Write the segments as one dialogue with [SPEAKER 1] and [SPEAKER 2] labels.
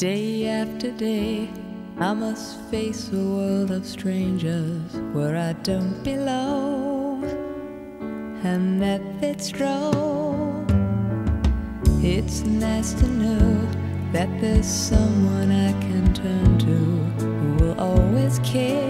[SPEAKER 1] Day after day, I must face a world of strangers where I don't belong, and that fits wrong. It's nice to know that there's someone I can turn to who will always care.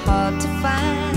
[SPEAKER 1] hard to find.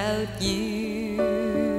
[SPEAKER 1] without you.